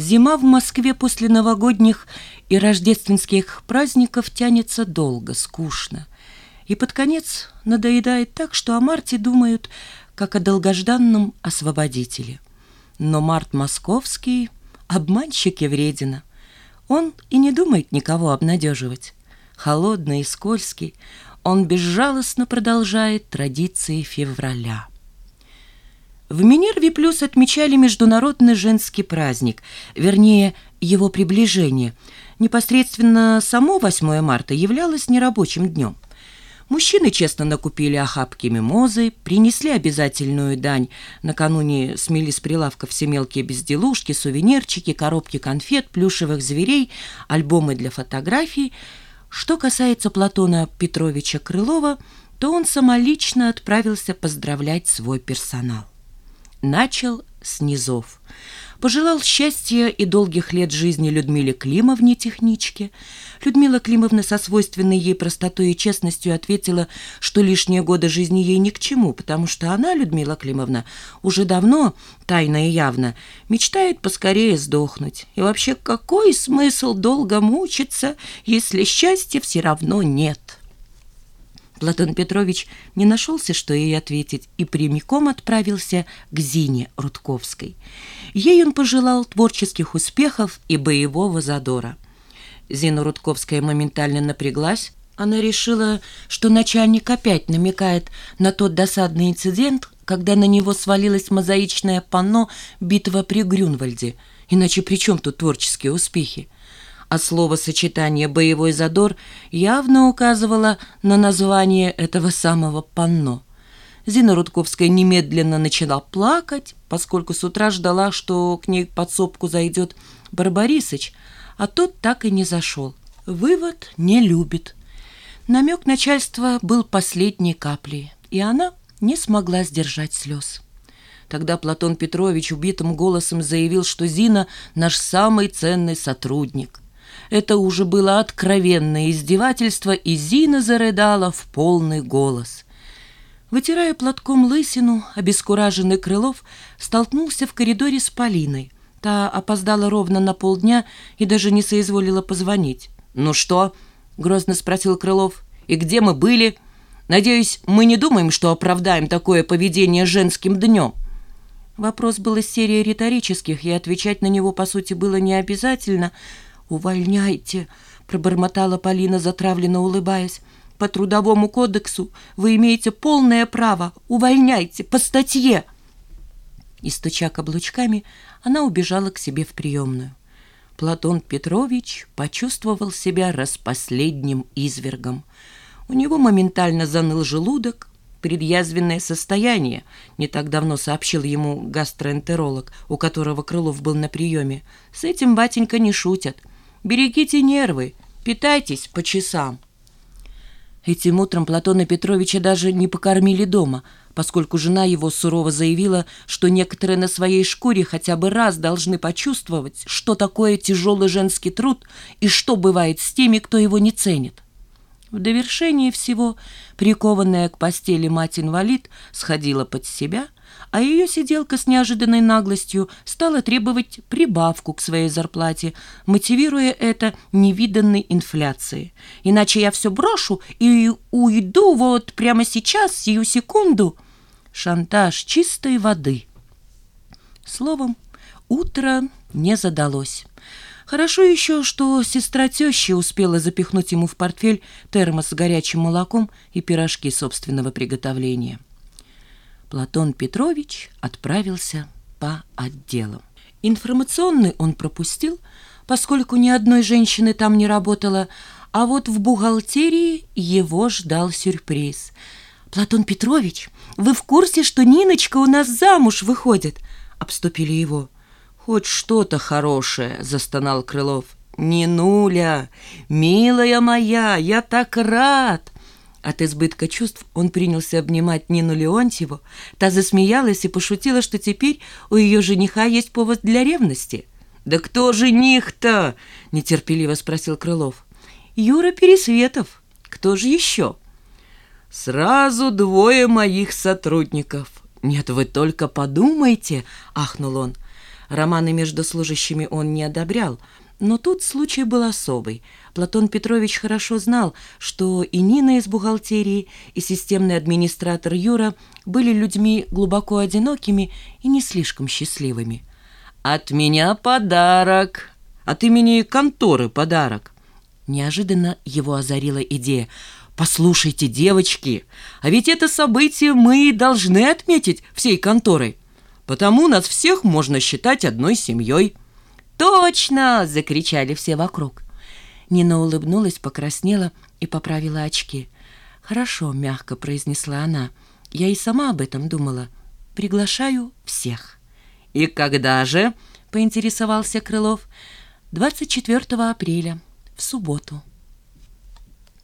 Зима в Москве после новогодних и рождественских праздников тянется долго, скучно. И под конец надоедает так, что о марте думают, как о долгожданном освободителе. Но март московский — обманщик и вредина. Он и не думает никого обнадеживать. Холодный и скользкий, он безжалостно продолжает традиции февраля. В Минерве Плюс отмечали Международный женский праздник, вернее, его приближение. Непосредственно само 8 марта являлось нерабочим днем. Мужчины честно накупили охапки мимозы, принесли обязательную дань. Накануне смели с прилавка все мелкие безделушки, сувенирчики, коробки конфет, плюшевых зверей, альбомы для фотографий. Что касается Платона Петровича Крылова, то он самолично отправился поздравлять свой персонал. Начал с низов. Пожелал счастья и долгих лет жизни Людмиле Климовне, техничке. Людмила Климовна со свойственной ей простотой и честностью ответила, что лишние годы жизни ей ни к чему, потому что она, Людмила Климовна, уже давно, тайно и явно, мечтает поскорее сдохнуть. И вообще, какой смысл долго мучиться, если счастья все равно нет?» Платон Петрович не нашелся, что ей ответить, и прямиком отправился к Зине Рудковской. Ей он пожелал творческих успехов и боевого задора. Зина Рудковская моментально напряглась. Она решила, что начальник опять намекает на тот досадный инцидент, когда на него свалилось мозаичное панно «Битва при Грюнвальде». Иначе при чем тут творческие успехи? А словосочетание «боевой задор» явно указывало на название этого самого панно. Зина Рудковская немедленно начала плакать, поскольку с утра ждала, что к ней подсобку зайдет Барбарисыч, а тот так и не зашел. Вывод не любит. Намек начальства был последней каплей, и она не смогла сдержать слез. Тогда Платон Петрович убитым голосом заявил, что Зина – наш самый ценный сотрудник. Это уже было откровенное издевательство, и Зина зарыдала в полный голос. Вытирая платком лысину, обескураженный Крылов столкнулся в коридоре с Полиной. Та опоздала ровно на полдня и даже не соизволила позвонить. «Ну что?» — грозно спросил Крылов. «И где мы были? Надеюсь, мы не думаем, что оправдаем такое поведение женским днем?» Вопрос был из серии риторических, и отвечать на него, по сути, было не обязательно — «Увольняйте!» — пробормотала Полина, затравленно улыбаясь. «По трудовому кодексу вы имеете полное право. Увольняйте! По статье!» И, стуча каблучками, она убежала к себе в приемную. Платон Петрович почувствовал себя распоследним извергом. У него моментально заныл желудок, предъязвенное состояние, не так давно сообщил ему гастроэнтеролог, у которого Крылов был на приеме. С этим, батенька, не шутят. Берегите нервы, питайтесь по часам. Этим утром Платона Петровича даже не покормили дома, поскольку жена его сурово заявила, что некоторые на своей шкуре хотя бы раз должны почувствовать, что такое тяжелый женский труд и что бывает с теми, кто его не ценит. В довершение всего прикованная к постели мать-инвалид сходила под себя – а ее сиделка с неожиданной наглостью стала требовать прибавку к своей зарплате, мотивируя это невиданной инфляцией. «Иначе я все брошу и уйду вот прямо сейчас, сию секунду». Шантаж чистой воды. Словом, утро не задалось. Хорошо еще, что сестра тещи успела запихнуть ему в портфель термос с горячим молоком и пирожки собственного приготовления. Платон Петрович отправился по отделам. Информационный он пропустил, поскольку ни одной женщины там не работало, а вот в бухгалтерии его ждал сюрприз. «Платон Петрович, вы в курсе, что Ниночка у нас замуж выходит?» Обступили его. «Хоть что-то хорошее», — застонал Крылов. «Нинуля, милая моя, я так рад!» От избытка чувств он принялся обнимать Нину Леонтьеву. Та засмеялась и пошутила, что теперь у ее жениха есть повод для ревности. «Да кто жених-то?» — нетерпеливо спросил Крылов. «Юра Пересветов. Кто же еще?» «Сразу двое моих сотрудников». «Нет, вы только подумайте», — ахнул он. Романы между служащими он не одобрял, но тут случай был особый. Платон Петрович хорошо знал, что и Нина из бухгалтерии, и системный администратор Юра были людьми глубоко одинокими и не слишком счастливыми. «От меня подарок! От имени конторы подарок!» Неожиданно его озарила идея. «Послушайте, девочки, а ведь это событие мы должны отметить всей конторой, потому нас всех можно считать одной семьей». «Точно!» — закричали все вокруг. Нина улыбнулась, покраснела и поправила очки. «Хорошо», — мягко произнесла она. «Я и сама об этом думала. Приглашаю всех». «И когда же?» — поинтересовался Крылов. «24 апреля, в субботу».